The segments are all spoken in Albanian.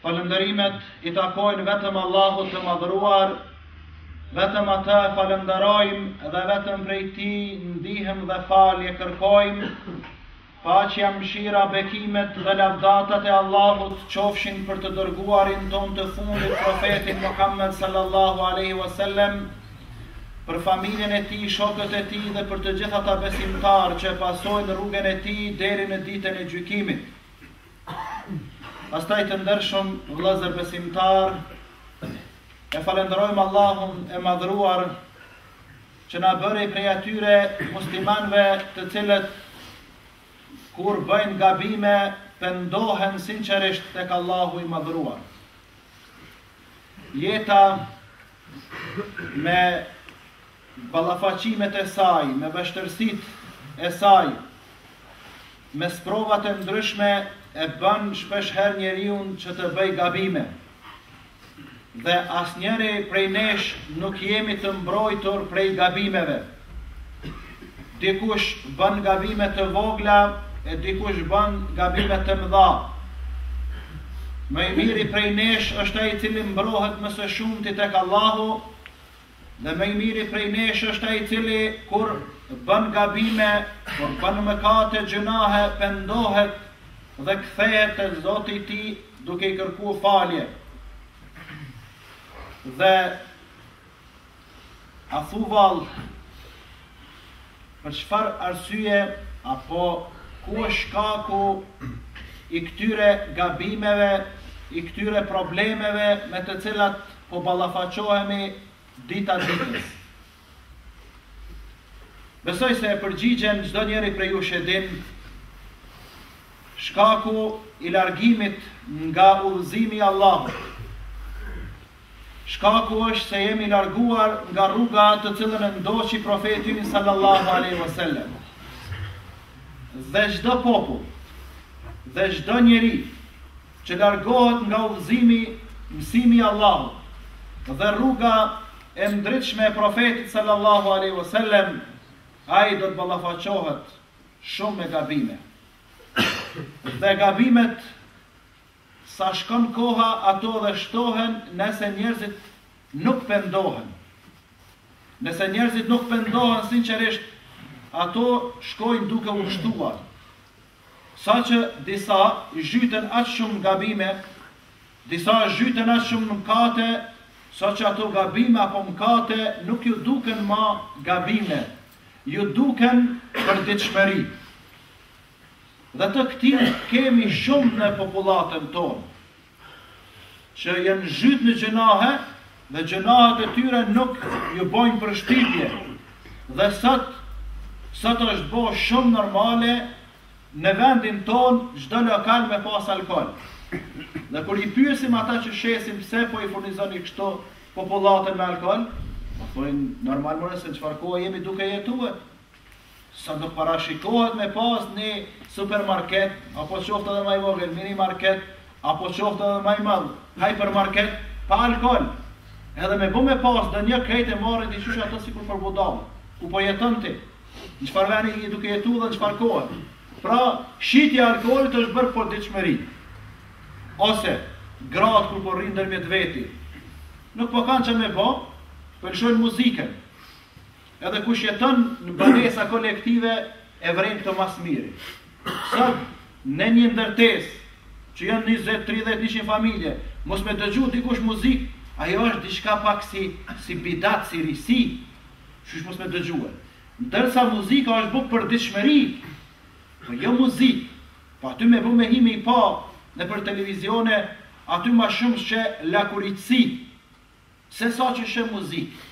Falëndërimet i takojnë vetëm Allahut të Madhëruar, vetëm Atë falëndërojmë dhe vetëm prej Tij ndihmë dhe falje kërkojmë. Paqja, mëshira, bekimet dhe lavdatat e Allahut qofshin për të dërguarin tonë të fundit, Profetin Muhammed sallallahu alaihi wasallam, për familjen e tij, shokët e tij dhe për të gjithë ata besimtarë që e pasojnë rrugën e tij deri në ditën e gjykimit. Pastaj të ndershëm vëllezër besimtar, e falënderojmë Allahun e madhëruar që na bëri prej atyre muslimanëve të cilët kur bëjnë gabime pendohen sinqerisht tek Allahu i madhëruar. Jeta me ballafaqimet e saj me vështirësitë e saj me sprovat e ndryshme e bën shpeshherë njeriun që të bëjë gabime dhe asnjëri prej nesh nuk jemi të mbrojtur prej gabimeve dikush bën gabime të vogla e dikush bën gabime të mëdha më i miri prej nesh është ai i cili mbrohet më së shumti tek Allahu Dhe më i miri prej nesh është ai i cili kur bën gabime, kur bën mëkate, gjynahe, pendohet dhe kthehet te Zoti i tij duke i kërku falje. Dhe a thu vallë për çfarë arsye apo ku është shkaku i këtyre gabimeve, i këtyre problemeve me të cilat po ballafaqohemi dita ditës. Besoj se e përgjigjen çdo njëri prej jush e din shkaku i largimit nga udhëzimi i Allahut. Shkaku është se jemi larguar nga rruga të cilën e ndoqi profeti sallallahu alaihi wasallam. Dhe çdo popull dhe çdo njeri që largohet nga udhëzimi, mësimi i Allahut dhe rruga e ndritshme e Profetit sallallahu alaihi wasallam, ai do të ballafaqohet shumë me gabime. Dhe gabimet sa shkon koha ato dhe shtohen nëse njerëzit nuk pendohen. Nëse njerëzit nuk pendohen sinqerisht, ato shkojnë duke u shtuar. Sa që disa zhytën aq shumë në gabime, disa zhytën aq shumë në mkate, sa që ato gabime apo mkate nuk ju duken ma gabime, ju duken përditshmëri. Dhe të ktillë kemi shumë në popullatën tonë. që janë zhytë në gjënahe dhe gjënahet e tyre nuk ju bojnë përshtypje dhe sot sot është bo shumë normale në vendin tonë çdo lokal me pas alkool dhe kur i pyesim ata që shesin pse po i furnizoni kështu popullatën me alkool po thojnë normal more se në çfarë kohe jemi duke jetu S'ka të parashikohet me pas një supermarket, apo qoftë edhe ma i vogël, mini market, apo qoftë edhe ma i madh, hipermarket, pa alkool. Edhe me bo me pasë dikush krejt e marrin ata sikur për budallë, ku po jeton ti, në çfarë veni je duke jetu dhe në çfarë kohe. Pra, shitja e alkoolit është bërë përditshmëri. Ose, gratë kur po rrinë dërmjet veti, nuk po kanë çka me bo, po lshojnë muzikën. Edhe kush jeton në banesa kolektive e vren këtë ma s'miri. Sot, në një ndërtesë, që janë 20-30 njëqind familje, mos me dëgju dikush muzikë, ajo është diçka pak si, si bidat, si risi, qysh mos me dëgju. Ndërsa muzika është bo përditshmëri, po jo muzikë, po aty me bo me hi me i pa, nëpër televizione, aty ma shumë sheh lakuritësi, sesa që sheh muzikë.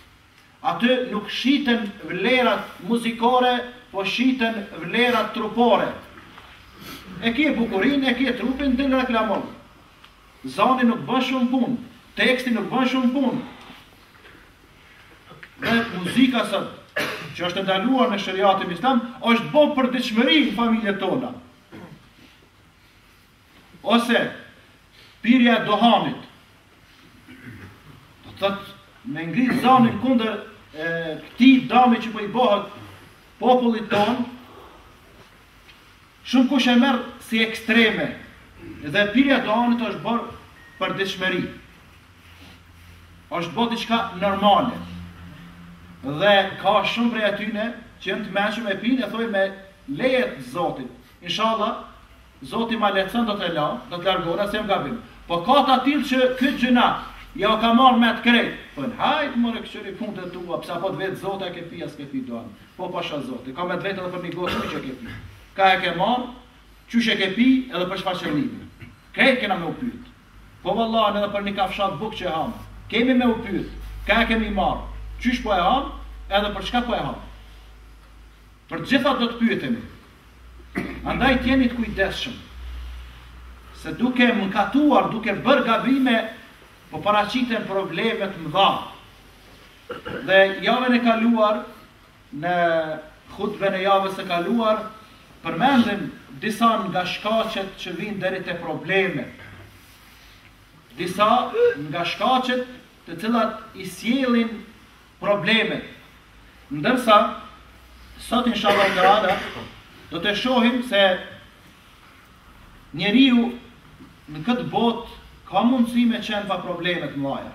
Aty nuk shiten vlerat muzikore, po shiten vlerat trupore. E ke bukurinë, e ke trupin, del reklamo. Zani nuk bën shumë punë, teksti nuk bën shumë punë. Dhe muzika sot, që është e ndaluar në sheriatin islam, është bo përditshmëri në familjet tona. Ose pirja e dohanit. Do të thotë me ngritë zanin kundër këtij dami që po i bohet popullit tonë. Shumëkush e merr si ekstreme dhe pirja e dohanit është bo përditshmëri. Është bo diçka normale. Dhe ka shumë prej atyne që janë të mençëm e pinë e thojnë me leje të Zotit. Inshallah Zoti ma lehtëson do ta la, do të largohna se jam gabim. Po ka të atillë që ky gjynah jau ka marrë mentë krejt, thonë hajt more këqyri punt e tua, se a po të vet Zoti a ke pi a s'ke pi duhan, po pasha Zotin, ka me të vetë edhe për ni gotë ujë që ke pi, ka e ke marrë, qysh e ke pi edhe për çfarë qëllimi. Krejt kena me u pyet. Po vallahi edhe për ni kafshatë bukë që hamë, kemi me u pyet, ka e kemi marrë, qysh po e hamë, edhe për çka po e hamë. Për të gjitha do të pyetemi. Andaj të jemi të kujdesshëm se duke mëkatuar, duke bërë gabime, po paraqiten probleme të mëdha. Dhe javën e kaluar në hutben e javës së kaluar përmendëm disa nga shkaqet që vijnë deri te problemet. Disa nga shkaqet të cilat i sjellin problemet. Ndërsa sot inshallah taala do të shohim se njeriu në këtë botë ka mundësi me qenë pa probleme të mëdha.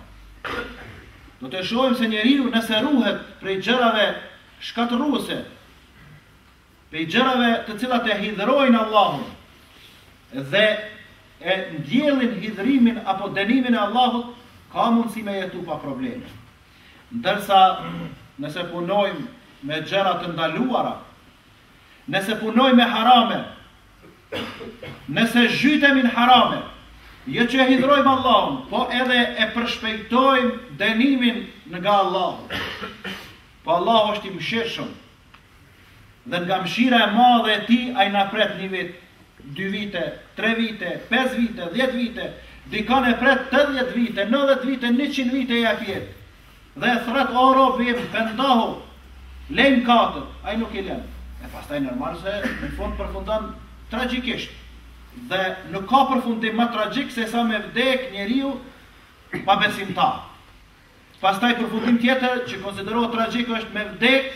Do të shohim se njeriu nëse ruhet prej gjërave shkatërruese, prej gjërave të cilat e hidhërojnë Allahun dhe e ndjellin hidhërimin apo dënimin e Allahut, ka mundësi me jetu pa probleme. Ndërsa, nëse punojmë me gjëra të ndaluara, nëse punojmë me harame, nëse zhytemi në harame, jo që e hidhrojmë Allahun, po edhe e përshpejtojmë dënimin nga Allahu. Po Allahu është i mëshirshëm, Dhe nga mëshira e madhe e Tij, Ai na pret një vit, dy vite, tre vite, pesë vite, dhjetë vite, dikon e pret tetëdhjetë vite, nëntëdhjetë vite, njëqind vite i jep jetë. Dhe e thrret o robi im, pendohu, leji mëkatet, ai nuk i len. E pastaj normal se në fund përfundon tragjikisht. Dhe nuk ka përfundim më tragjik se sa me vdek njeriu pabesimtar. Pastaj përfundim tjetër që konsiderohet tragjik është me vdek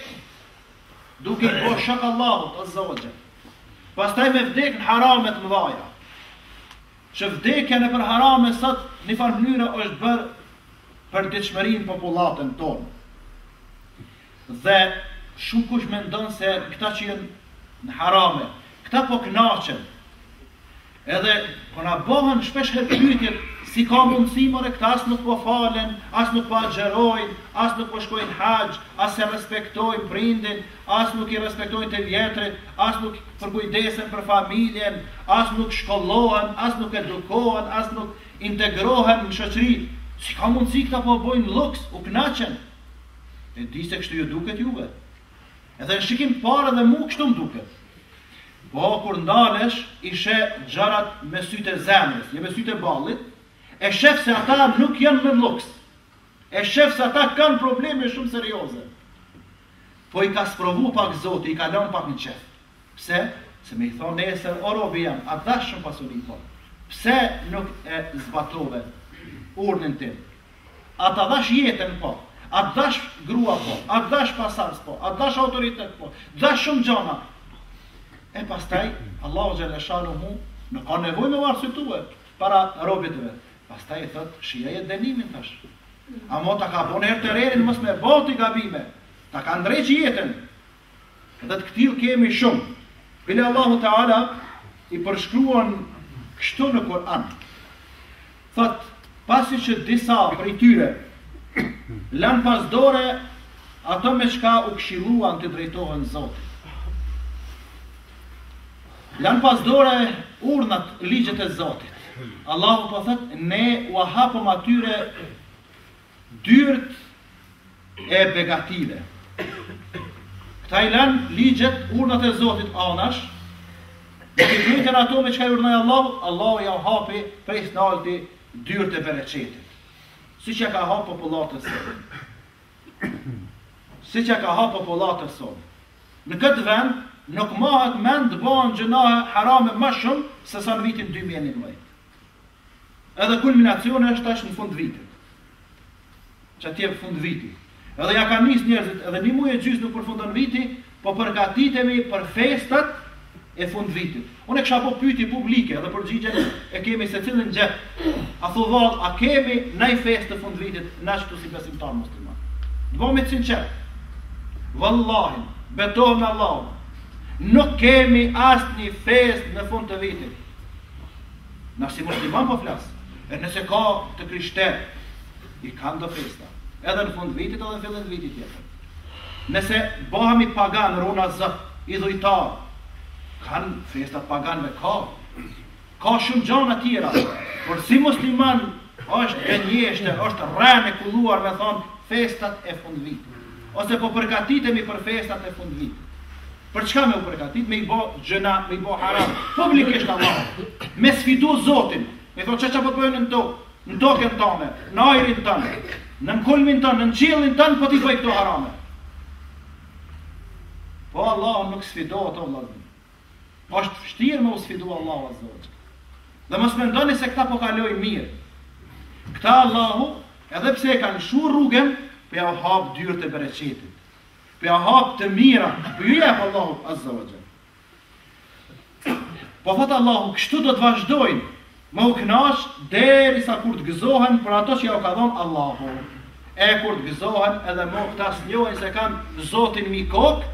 duke i bërë shok Allahut azza wa jall. Pastaj me vdek në harame të mëdha. Që vdekja nëpër harame sot nifarë mënyre është bërë përditshmëri në popullatën tonë. Dhe shumë kush mendon se këta që janë në harame, këta po kënaqen. Edhe po na bëhen shpesh herë pyetje, si ka mundësi more këta as nuk po falen, as nuk po agjerojnë, as nuk po shkojnë haxh, as s'e respektojnë prindin, as nuk i respektojnë të vjetrit, as nuk përkujdesen për familjen, as nuk shkollohen, as nuk edukohen, as nuk integrohen në shoqëri. Si ka mundësi këta po bëjnë luks, u kënaqen? E di se kështu ju duket juve. Edhe në shikim të parë edhe mu kështu më duket. Po kur ndalesh, i sheh gjërat me sytë e zemrës, jo me sytë e ballit, e shef se ata nuk janë në luks. E shef se ata kanë probleme shumë serioze. Po i ka sprovu pak zoti, i ka lënë pak në qef. Pse? Se me i thënë nesër, o robi jem, ta dhashë pasurinë, po. Pse nuk e zbatove urdhnin tim? A ta dhash jetën po, a të dhash grua po, a të dhash pasuri po, a të dhash autoritet po, të dhash shumë gjona. E pastaj Allahu xhelle shanuhu nuk ka nevojë me u arsytue para robit të vet. Pastaj i thot, shijaje dënimin tash. A mo ta ka bon herët terenin mos me boti gabime. Ta ka ndreq jetën. Dhe të këtillë kemi shumë. Bile Allahu Teala i përshkruan kështu në Kur'an. Thot, pasi që disa prej tyre, lanë pas dore ato me çka u këshiluan t'i drejtohen Zotit. Lanë pas dore urdhnat ligjet e Zotit. Allahu po thot, ne ua hapëm atyre Dyert e begative. Këta i lanë ligjet, urdhnat e Zotit anash, dhe të njëjtën ato me çka i urdhnoi Allahu, Allahu jau hapi prej s'nalti dyert e bereqetit. Siç ja ka hapë popullatës sonë. Siç ja ka hapë popullatës sonë. Në këtë vend, nuk mahet mend të bëhen gjënahe harame ma shumë, se sa në vitin 2019. Edhe kulminacioni është tash në fund vitit. Që atje fund viti. Edhe ja kanë nis njerëzit, edhe një muaj e gjysmë nuk përfundon viti, po përgatitemi për festat e fund vitit. Unë kisha bo pyetje publike dhe përgjigjen e kemi secili në xhep. A thu vall, a kemi naj festë të fund vitit na këtu, si besimtar musliman? T'jemi të sinqert. Vallahi, betohem në Allah. Nuk kemi asnjë festë në fund të vitit. Na si musliman po flas. E nëse ka të krishter, i kanë do festa. Edhe në fund vitit edhe në fillim vitit tjetër. Nëse bëhemi pagan, runa Zot, idhujtar, kanë festa pagane, ka. Ka shumë gjana tjera. Por si musliman, është gënjeshtër, është rren e kulluar me thonë festat e fund vitit. Ose po përgatitemi për festat e fund vitit. Për çka me u përgatit, me i bo gjynah, me i bo haram, publikisht Allahut, me sfidu Zotin, me i thonë qe, qe po të bëjnë në tokë, në tokën tane, në ajrin tan, nën kulmin tan, nën qiellin tan, po t'i bëjnë këto harame. Po Allahu nuk sfidohet, o vlla. Po është vështirë me u sfidu Allahu, Zoti. Dhe mos mendoni se këta po kalojnë mirë. Këta Allahu, edhe pse e kanë hup rrugën, po ja u hapë dyrt e bereqetit. Po ja hap të mira, po ju jep Allahu Azza wa Jall. Po thotë Allahu, kështu do të vazhdojnë me u kënaq deri sa kur të gëzohen për ato që ja u ka dhënë Allahu. E kur të gëzohen edhe më këta s'njohin se kanë Zotin mi kokë,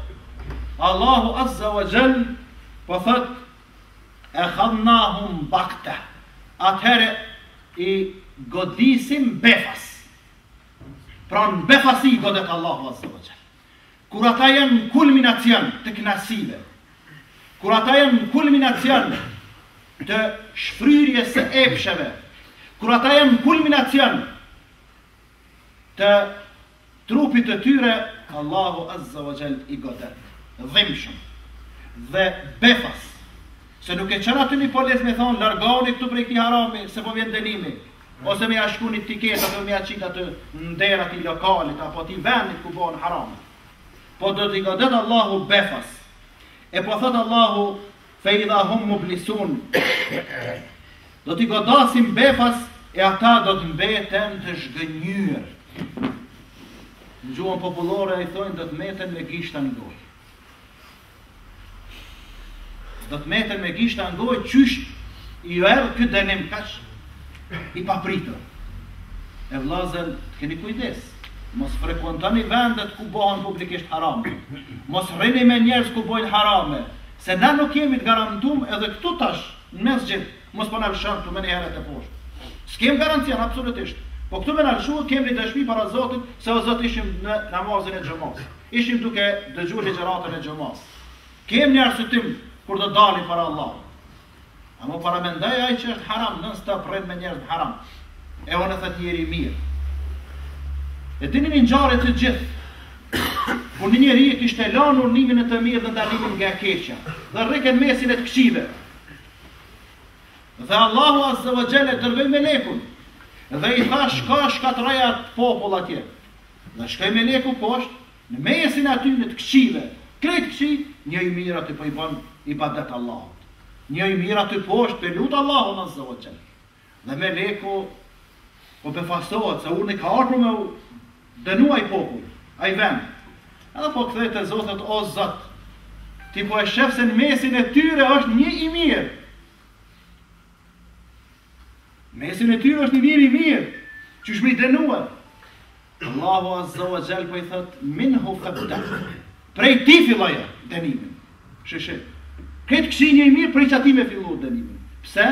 Allahu Azza wa Jall po thotë ekhadhnahum bagte. Atëherë i godisim befas. Pra në befasi i godet Allahu Azza wa Jall. Kur ata janë në kulminacion të kënaqësive, kur ata janë në kulminacion të shfryrjes së epsheve, kur ata janë në kulminacion të trupit të tyre, Allahu Azza wa Jall i godet. Dhimshëm dhe befas. Se nuk e çon atë një polic me thonë, largoni këtu prej këti harami, se po vjen denimi. Ose me ja shkru një tiketë apo me ja qitë atë në derë të atij lokalit apo atij vendit ku bohen haramet. Po do t'i godet Allahu befas. E po thot Allahu fe idha hum mublisun. Do t'i godasim befas e ata do të mbeten të zhgënjyer. Në gjuhën popullore i thonë do të mbeten me gishta në gojë. Do të meten me gishta n'gojë qysh ju erdh ky denim kaq i papritër. E vllazën, keni kujdes, mos frekuentoni vendet ku bohen publikisht harame, mos rrini me njerëz ku bojnë harame, se na nuk jemi të garantum edhe këtu tash në mesxhid. Mos po na lëshon këtu menjëherë te poshtë. S'kem garancion absolutisht. Po këtu me na lëshu, kemi një dëshmi para Zotit se o Zot ishim në namazin e xhumas. Ishim duke dëgjuar ligjëratën e xhumas. Kem një arsyetim kur do dalim para Allahut. Ama paramendoje ai që është n'haram, nëse tu rrit me njerëz haram. E unë thot njëri i mirë. E dini një ngjarje të gjithë. Kur një njeri e kishte lanë urdhnimin në të mirë dhe ndalimin nga e keqja, dhe rrike n'mesin e të këqive, Dhe Allahu Azza wa Jall dërgoi melekun, dhe i tha shko shkatrroje atë popull atje. Dhe shkoi meleku poshtë, në mesin e atyne të këqive, krejt të këqij, një i mirë aty po i bon ibadet Allahut. Një i mirë aty poshtë, po e lut Allahun Azza wa Jall. Dhe meleku po befastohet se urdhni ka ardhur me u dënu ai popull, ai vend. Edhe po kthehet te Zoti thotë o Zot, ti po e shef se në mesin e tyre është një i mirë. Mesin e tyre është një mirë i mirë, qysh me i dënu. Allahu Azza wa Jall po i thot minhu fabda. Prej tij filloja dënimin. Shih, shih. Ky të ish kanë një i mirë prej qati me fillu dënimin. Pse?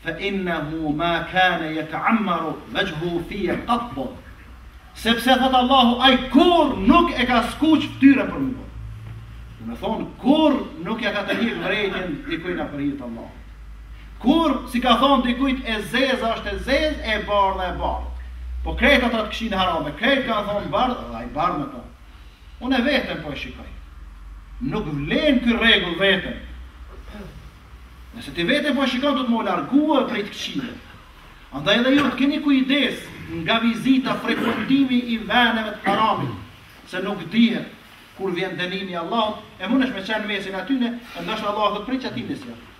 Fa innahu ma kane jetemaaru vexhhuhu fije kattu. Sepse thot Allahu, aj kur nuk e ka skuq ftyrën për mua. Do me thonë, kur nuk ja ka tërhjek vrejtën dikujna për hir t'Allahut. Kurr s'i ka thonë dikujt e zeza është e zezë e bardha e bardhë. Po krejt ata të kishin harame, krejt ka thonë bardhë, ai barabar me to. Unë veten po e shikoj. Nuk vlen ky rregull vetën. Nëse ti vetën po e shikon do të thotë me u largu prej të këqijve. Andaj edhe ju të keni kujdes nga vizita frekuentimi i veneve të haramit, se nuk dihet kur vjen dënimi i Allahut, e mundesh me qenë n'mesin e tyne, ndoshta Allahu do të prit n'qat mesin.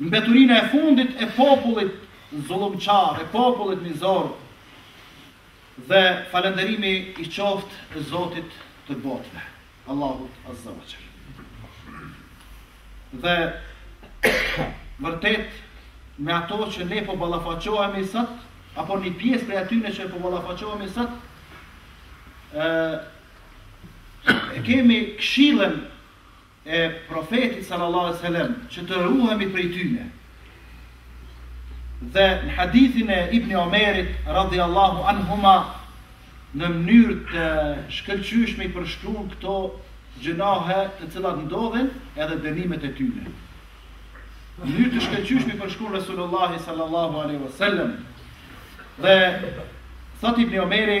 Mbeturina e fundit e popullit zullumqar, e popullit mizor, dhe falenderimi i qoftë Zotit të botëve, Allahut Azza wa Jall. Dhe vërtet me ato që ne po ballafaqohemi sot, apo një pjesë prej atyne që po ballafaqohemi sot, ë e kemi këshillën e Profetit sallallahu alejhi ve sellem që të ruhemi prej tyne. Dhe në hadithin e Ibn Omerit radhiyallahu anhuma në mënyrë të shkëlqyeshme i përshkruan këto gjënahe të cilat ndodhin edhe dënimet e tyne. Në mënyrë të shkëlqyeshme i përshkruan Resulullah sallallahu alaihi wasallam. Dhe thot Ibn Omeri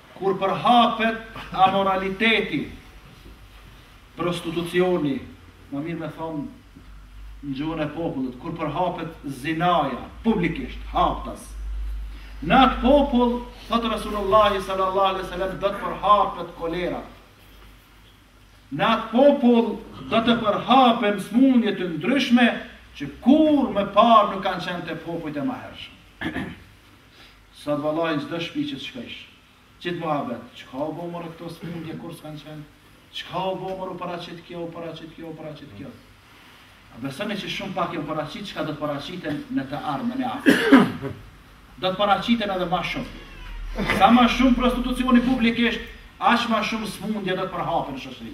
Kur përhapet amoraliteti, prostitucioni, ma mirë me thonë në gjuhën e popullit, kur përhapet zinaja, publikisht, haptas. Në atë popull, thot Rasulullahi sallallahu alai sallam, do të përhapet kolera. Në atë popull, do të përhapen smundje të ndryshme, që kurrë më parë nuk kanë qenë te popujt e mahershëm. Sot vallahi n'çdo shpi që të shkojsh. Qit muhabet, çka u bo more këto smundje kurrë s'kanë qenë, çka u bo more u paraqit kjo, u paraqit kjo, u paraqit kjo. A besoni që shumë pak janë paraqit çka do të paraqiten në të ardhmen e afërt. Do të paraqiten edhe ma shumë. Sa ma shumë prostitucioni publikisht, aq ma shumë smundje do të përhapen në shoqëri.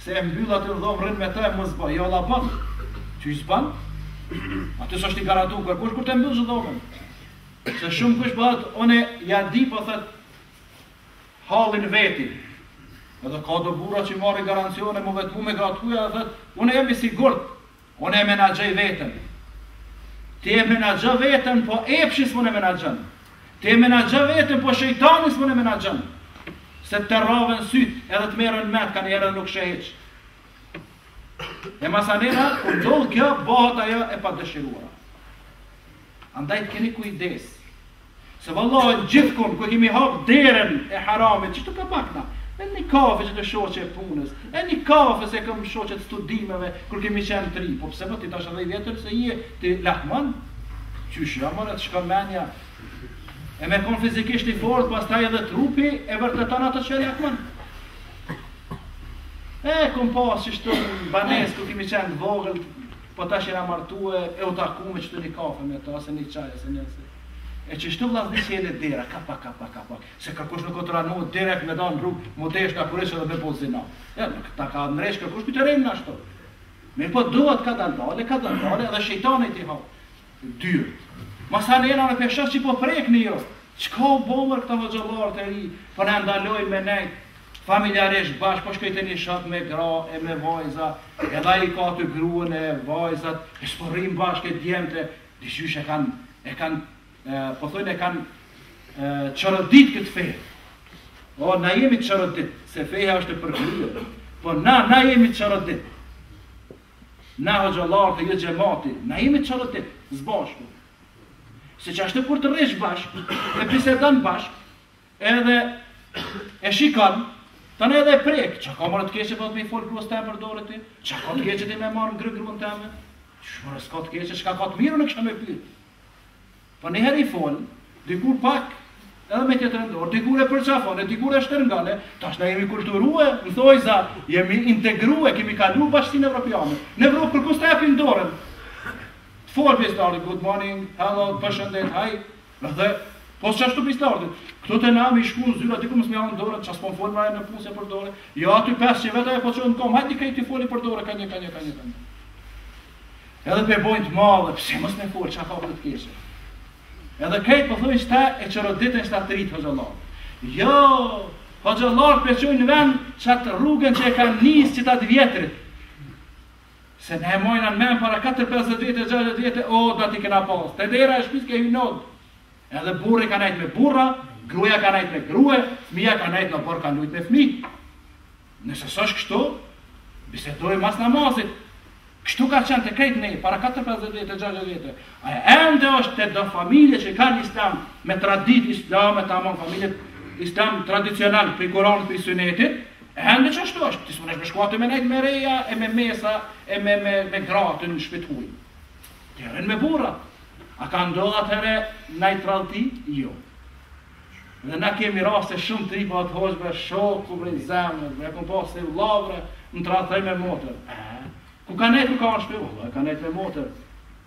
Se e mbyll atë në dhomë rrin me të e më s'bon. Jo valla bon. Qysh s'bon? Aty s'është i garantuar kurkush kur të mbyllsh dhomën. Se shumë kush bëhet, unë ja di po thot hallin veti. Edhe ka do burra që marrin garancione m'u vetmu me gra të huja dhe thot, unë jam i sigurt. Unë e menaxhoj veten. Ti e menaxhon veten, po epshi s'mund e menaxhon. Ti e menaxhon veten, po shejtani s'mund e menaxhon. Se terrohen syt, edhe të merren ment kaniherë nuk sheh hiç. E masanera, kur ndodh kjo, bëhet ajo e padëshiruara. Andaj të keni kujdes. Se vallahi gjithkund ku kemi hap derën e haramit, çka ka pak na? E një kafe që të shoqe e punës, e një kafe se e kam shoqe të studimeve, kur kemi qenë t'ri, po pse po ti tash edhe i vjetër se je, ti lakmon? Qysh ja merr, të shkon menja? E me kon fizikisht i fort, pastaj edhe trupi, e vërteton atë që e lakmon? E, kom pas që shtu në banesë, kur kemi qenë të vogël, po tash jena martue, e u takum e qëtu një kafe me ta, ose një çaj, ose një ose. E qashtu vllazni si e le dera, kapak, kapak, kapak, se kërkush nuk tranohet direkt me dalë në rrugë, m'u deshë lakuriq dhe me bo zina. Jo, nuk ta ka ndrejsh kërkush për të rejnë në ashtu. Me po duhet kadal dale, kadal dale, edhe shejtani t'i hap dyrt. Masanena në peshës që po prek një jo. Çka u bo more këta hoxhallarët e ri, po na ndalojnë me nejtë, familjarisht bashkë, po shkojte një shok me gra e me vajza, edhe i ka të gruën e vajzat, e s'po rrim bashkë e djemtë, Qysh e kanë e kanë po thonë e kanë çorodit këtë fe. O na jemi çorodit, se feja është e përkryer. Po na na jemi çorodit. Na hoxhallarët, jo xhamati, na jemi çorodit, së bashku. Se qashtu kur të rrish bashkë, e bisedon bashkë, Edhe e shikon, tani edhe e prek, çka ka more të keqe po të m'i fol gruas tënde për dorë ti? Çka ka të keqe ti me marr ngryk gruan teme? Çfarë s'ka të keqe, çka ka të mirë në kisha me pyet. Po niherë i fol, dikur pak edhe me tjetër dorë, dikur e përqafon, dikur e shtërngon, tash na jemi kulturue, në thonjëza, jemi integrue, kemi kalu bashkësinë evropiane. Në Evropë kërkush s'ta jep dorën. Të fol pjesë good morning, hello, përshëndet, haj, Dhe Po çashtu pistardi. Këtu te na me shku n'zyra diku mos më janë dorë, ças po fol më në punë se për dorë. Jo aty pesë që vetë ajo po çon kom, hajti kë ti foli për dorë kanë kanë kanë kanë. Edhe pe bojnë të madhe, pse mos me fol çka ka për të keq. Edhe këtë po thonë qeta e çoroditën qeta të rit hoxhallarë. Jo, hoxhallarët pe çojn në vend çat rrugën që e kanë nis qeta të vjetrit. Se ne e majna men para 4, 50 vjetë, 60 vjetë, odat i kena pas. Te dera e shpis ke hy n'odë. Edhe burri ka nejt me burra, gruja ka nejt me grue, fmija ka nejt në oborr ka lujt me fmi. Nëse s'është kështu, bisedojmë mas namazit. Kështu ka qenë te krejt ne, para 4, 50 vjetë, 60 vjetë. A e ende është te do familje që kanë islam me tradit islam, me tamon familje islam tradicional, prej Kuranit, prej sunetit, Edhe që ashtu është, ti s'munesh me shku aty me nejtë me reja e me mesa e me, me, me gratë në shpi t'huj. Ti rri me burra. A ka ndodhë athere najë tradhti? Jo. Dhe ja kemi raste shumë t'rinj pa atë hoqëve, shoku bre i zemrës, bre, ku po se lavre, në tradhti me motër. E, ku ka nejtë, ku ka në shpi, ka nejtë me motër.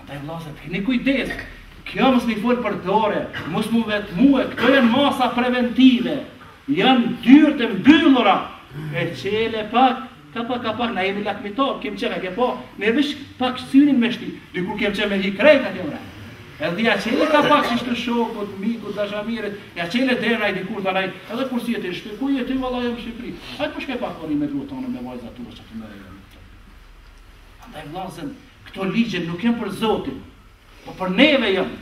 Andaj vëllazër, keni kujdes. Kjo mos me u fal për dore, mos m'u vetmu, këto janë masa preventive. Janë dyert e mbyllura. E çele pak, ka pak ka pak na jemi lakmitor, kem çela ke po, ne vesh pak syrin me shti. Dikur kem çela me hi krejt atë ora. Edhe ja çele ka pak si shokut, mikut, dashamirit, ja çele deri ai dikur tha ai, edhe kur s'je te shpi, ku je ti valla jam në Shqipëri. Ai kush ke pak vëri me duhet tonë me vajza tu sa të merrem. Andaj vllazën, këto ligje nuk janë për Zotin, po për neve janë.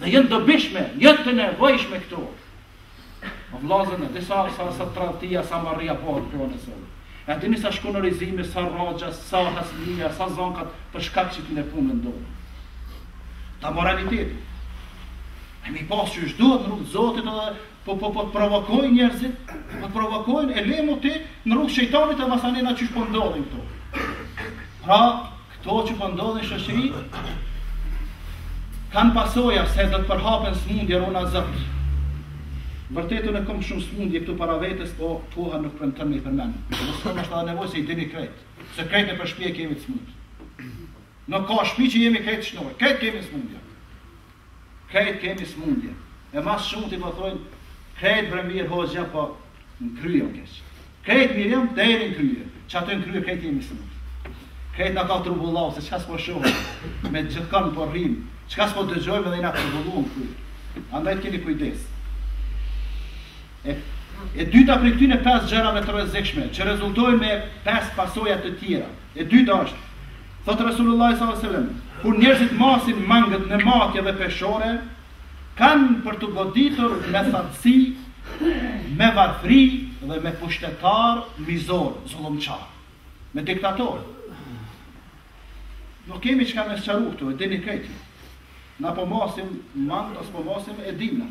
Dhe janë t'dobishme, janë të nevojshme këto. Po vllazën, e dini sa sa sa tradhtia, sa marrja po në kohën tonë. E dini sa shkurorëzime, sa rraja, sa hasmia, sa zankat për shkak qeti, n'punë ndonë t'amoralitetit. E mi pas që është duhet në rrugë t'Zotit edhe Po po po të provokojnë njerëzit, po të provokojnë e le më ti në rrugë t'shejtanit e masanena qysh po ndodhin këto. Pra, këto që po ndodhin n'shoqëri kanë pasoja se do të përhapen smundje runa Zot. Vërtet unë kam shumë smundje këtu para vetes, po koha nuk premton m'i përmend. Domethënë s'është nevojë se i dini krejt. Se krejt për shtëpi kemi të smundë. Nuk ka shtëpi që jemi krejt shnosh, krejt kemi smundje. Krejt kemi smundje. E ma s'shumti po thojnë, krejt bre mirë hoxha, po në krye o keq. Krejt mirë jam deri në krye, qaty në krye krejt jemi smundje. Krejt na ka trubullu, se qka s'po shohim, me gjithkan' në po rrim, qka s'po dëgjojmë edhe na ka trubullu në krye. Andaj të keni kujdes. E, e dyta prej këtyne 5 gjërave të rrezikshme, që rezultojnë me 5 pasoja të tjera. E dyta është, Thotë Resulullahi sallallahu alaihi wasallam, kur njerëzit masin mangët në matje dhe peshore, kanë për t'u goditur me thatësi, me varfëri dhe me pushtetar mizor, zullumqar, me diktator. Nuk kemi çka me sqaru këtu, e dini krejt. Na po masim mangët, a s'po masim e dim na.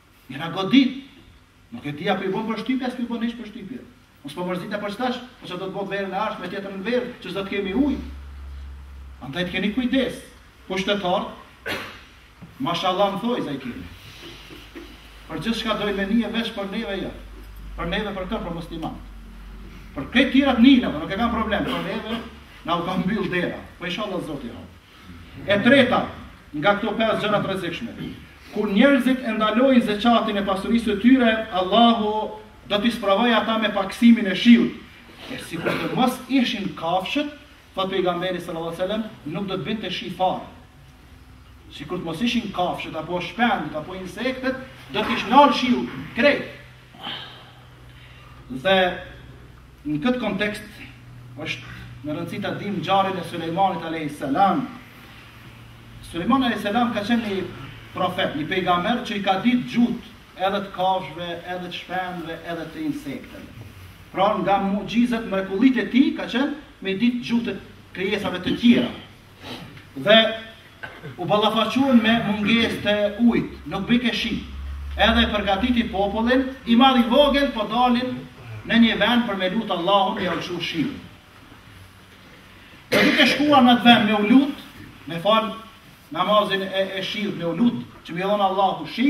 Jena godit. Nuk e di a po ju bën përshtypje, a s'po ju bën hiç përshtypje. Mos po mërzitna për tash, po çfarë do të bëhet verën e ardhshme tjetër në verë, që s'do të kemi ujë. Andaj të keni kujdes. Pushtetar, mashallah më thu s'i kemi. Për gjithçka dojnë me një e veç për neve jo. Për neve për kërë për musliman. Për këta tjerë të njëna, po nuk e kanë problem, për neve na u ka mbyllë dera. Po inshallah Zoti e hapë. E treta nga këto pesë gjëra të rrezikshme, Kur njerëzit e ndalojnë zeqatin e pasurisë së tyre, Allahu do t'i sprovojë ata me pakësimin e shiut, e sikur të mos ishin kafshët, thotë Pejgamberi sallallahu alejhi ve sellem, nuk do të binte shi fare. Sikur të mos ishin kafshët apo shpendët apo insektet, do t'ishte nalë shiu krejt. Dhe në këtë kontekst është me rëndësi ta dimë ngjarjen e Sulejmanit alayhis salam. Sulejman alayhis salam ka qenë një profet, një pejgamber që i ka ditë gjutë edhe të kafshëve, edhe të shpendëve, edhe të insekteve. Pra nga mucizat mrekullitë e tij ka qenë me i ditë gjutë e krijesave të tjera. Dhe u ballafaquen me mungesë të ujit, nuk bike shi. Edhe përgatiti popullin, i madh e i vogël po dalin në një vend për me lut Allahun me u lshu shi. Dhe duke shkuar në atë vend me u lut, me fal namazin e, e shiut me u lut, që me lshu Allahu shi,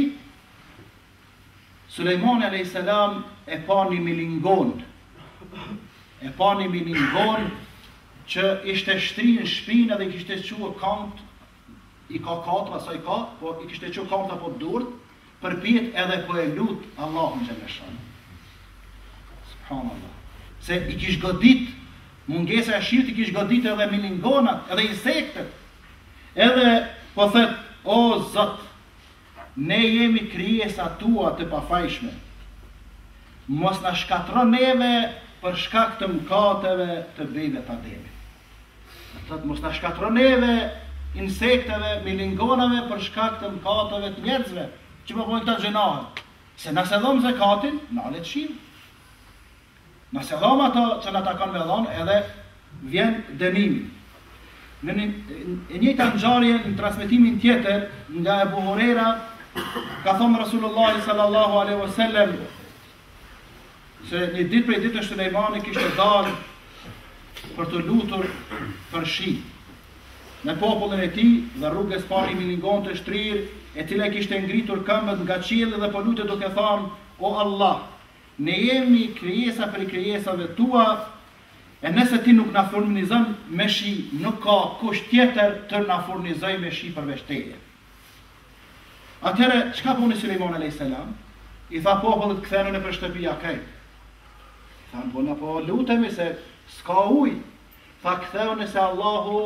Sulejmani alejhi selam e pa një milingon, e pa një milingon që ishte shtri në shpinë edhe i kishte çu kamt, i ka katra, sa i ka, po i kishte çu kamt apo durt, përpjet edhe po e lut Allahun xhele shanuhu. Subhanallah. Se i kish godit, mungesa e shiut i kish godit edhe milingonat, edhe insektet. Edhe po thotë, o Zot, Ne jemi krijesa tua të pafajshme. Mos na shkatërro neve për shkak të mëkateve të bijve t'Ademit. Do të thotë, mos na shkatërro neve, insekteve, milingonave për shkak të mëkateve të njerëzve, që po bojnë këta gjynahët. Se nëse s'e dhomë zekatin, nalet shiu. Nëse s'e dhamë atë që na takon me dhanë, edhe vjen dënimi. E njëjta ngjarje në transmetimin tjetër nga Ebu Hurejra ka thënë Resulullah sallallahu alaihi wasallam se një ditë prej ditëve Sulejmani kishte dalë për t'u lutur për shi me popullin e tij dhe rrugës pa një milingon të shtrirë e cila i kishte ngritur këmbët nga qielli dhe po lutej duke thënë o Allah Ne jemi krijesa prej krijesave tua, e nëse ti nuk na furnizon me shi, nuk ka kush tjetër të na furnizojë me shi përveç teje. Atëherë, çka bëni Sulejmani alejhi selam? I tha popullit, kthenu nëpër shtëpia krejt. Thanë, po na po lutemi se s'ka ujë. Tha, kthenu se Allahu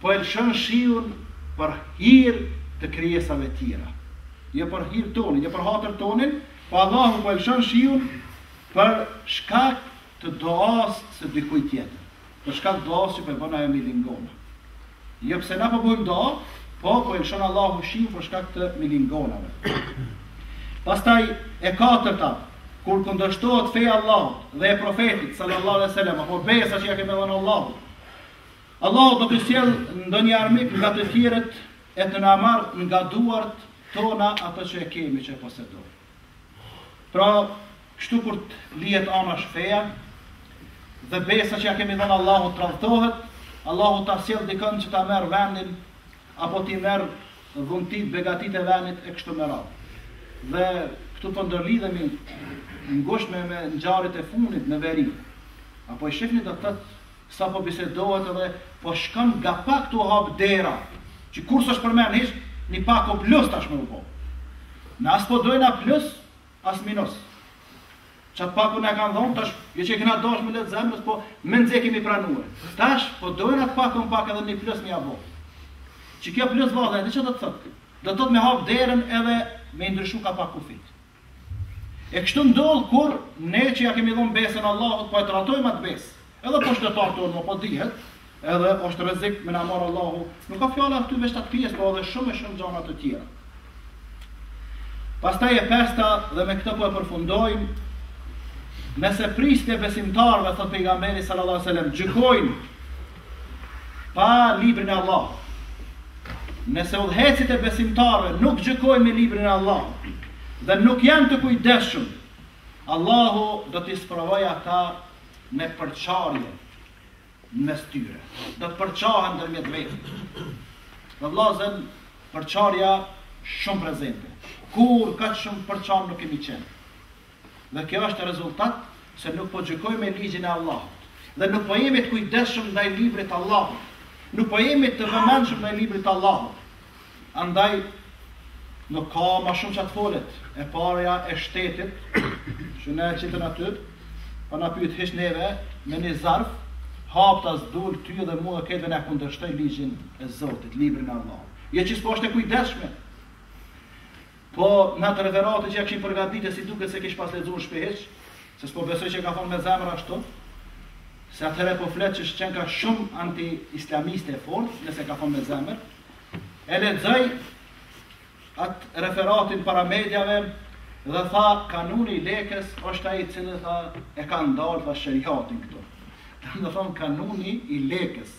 po e lëshon shiun për hir të krijesave tjera. Jo për hir tonin, jo për hatër tonin, po Allahu po e lëshon shiun për shkak të doas së dikujt tjetër. Për shkak të doas që po e bën ajo milingona. Jo pse na po bëjmë doa, po po e lëshon Allahu shiun për shkak të milingonave. Pastaj e katërta, kur kundërshtohet feja e Allahut dhe e profetit sallallahu alejhi ve sellem apo besa që ja kemi dhënë Allahut, Allahu do të sjellë ndonjë armik nga të tjerët e të na marrë nga duart tona ato që e kemi që e posedojmë. Pra, kështu kur të lihet anash feja, dhe besa që ja kemi dhënë Allahut tradhtohet, Allahu ta sjell dikën që ta merr vendin, apo t'i merr dhuntitë, begatitë e vendit e kështu me radhë. Dhe këtu po ndërlidhemi ngushtë me, me ngjarjet e funit në veri. Apo i shifni do të thotë Sa po bisedohet edhe po shkon nga pak tu hap dera që kurrë s'është përmend hiç, ni pako plus tash me u bo. Na as po dojna as plus, as minus. Qat pako na kanë dhënë tash, jo që e kena dashtë me lehtë zemrës, po mezi e kemi pranue. Tash po dojnë atë pakon pak edhe ni plus me ia bo. Që kjo plus valla, edhe çfarë do të thotë? Do të thotë me hap derën edhe me i ndryshu ka pak kufijtë. E kështu ndodh kur ne që ja kemi dhënë besën Allahut po e tradhtojmë atë besë. Edhe pushtetarët tonë ma po dihet, edhe është rrezik me na marr Allahu. Nuk e kam fjalën këtu veç atë pjesë, po edhe shumë e shumë gjana të tjera. Pastaj e pesta dhe me këtë po e përfundojmë. Nëse prijësit e besimtarëve, thotë pejgamberi sallallahu alajhi wasallam, gjykojnë Pa librin e Allahut. Nëse udhëheqësit e besimtarëve nuk gjykojnë me librin e Allahut dhe nuk janë të kujdesshëm, Allahu do t'i sprovojë ata me përçarje në mes tyre. Do të përçahen ndërmjet veti. Dhe vëllazën përçarja shumë prezente. Kurrë kaq shumë të përçam nuk kemi qenë. Dhe kjo është rezultat se nuk po gjykojmë me ligjin e Allahut dhe nuk po jemi të kujdesshëm ndaj librit të Allahut. Nuk po jemi të vëmendshëm ndaj librit të Allahut. Andaj nuk ka ma shumë çka t'folet. E parja e shtetit, që na e qitën aty, pa na pyet hiç neve me një zarf, haptas dul ty dhe mua e neve na e kundërshtoi ligjin e Zotit, librin e Allahut. Jo që s'po është e kujdesshme. Po në atë referat që ja kishin përgatitë si duket s'e kish pas lexuar shpesh, se s'po besoj që e ka thonë me zemër ashtu, se atëherë po del që qenka shumë anti islamiste e fortë, nëse e ka thonë me zemër, e lexoi atë referatin para mediave dhe tha Kanuni i Lekës është ai i cili tha e ka ndalë tha sheriatin këtu. Do me thonë Kanuni i Lekës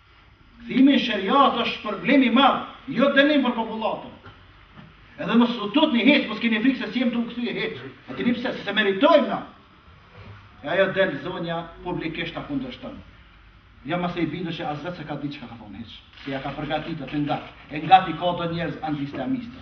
Kthimi n'sheriat është shpërblim i madh, jo dënim për popullatën. Edhe mos u tutni hiç, mos keni frikë se s'jemi tu u kthye hiç. E dini pse? Se s'e meritojmë na. E ajo del zonja publikisht ta kundërshton. Jo masi i bindun që as vetë s'e ka ditë çka ka thonë hiç. Se ja ka përgatitur atynaj ngat i ka do njerëz antiislamistë.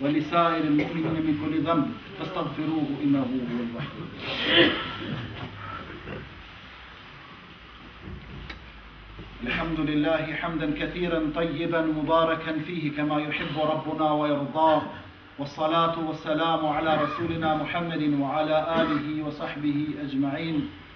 ولسائر المؤمنين من كل ذنب فاستغفروه إنه هو الغفور الحمد لله حمدا كثيرا طيبا مباركا فيه كما يحب ربنا ويرضاه والصلاة والسلام على رسولنا محمد وعلى آله وصحبه أجمعين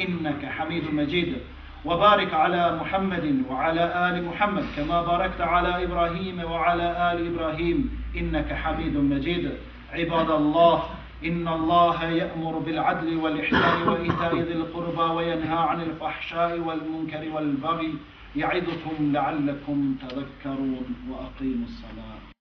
إنك حميد مجيد وبارك على محمد وعلى آل محمد كما باركت على إبراهيم وعلى آل إبراهيم إنك حميد مجيد عباد الله إن الله يأمر بالعدل والإحسان وإيتاء ذي القربى وينهى عن الفحشاء والمنكر والبغي يعدكم لعلكم تذكرون وأقيموا الصلاة